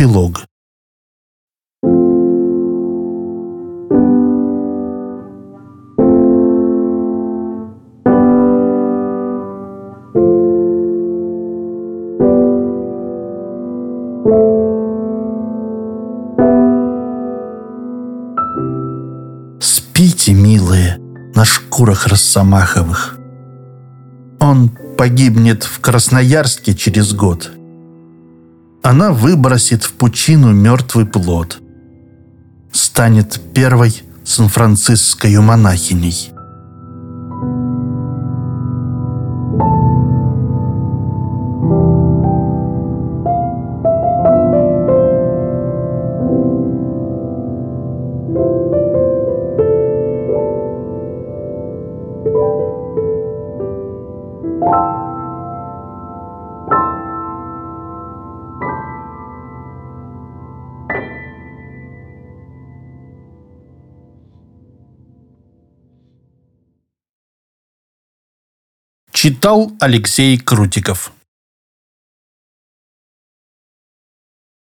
Эпилог Спите, милые, на шкурах росомаховых. Он погибнет в Красноярске через год. Она выбросит в пучину мертвый плод. Станет первой сан-францисской монахиней. Читал Алексей Крутиков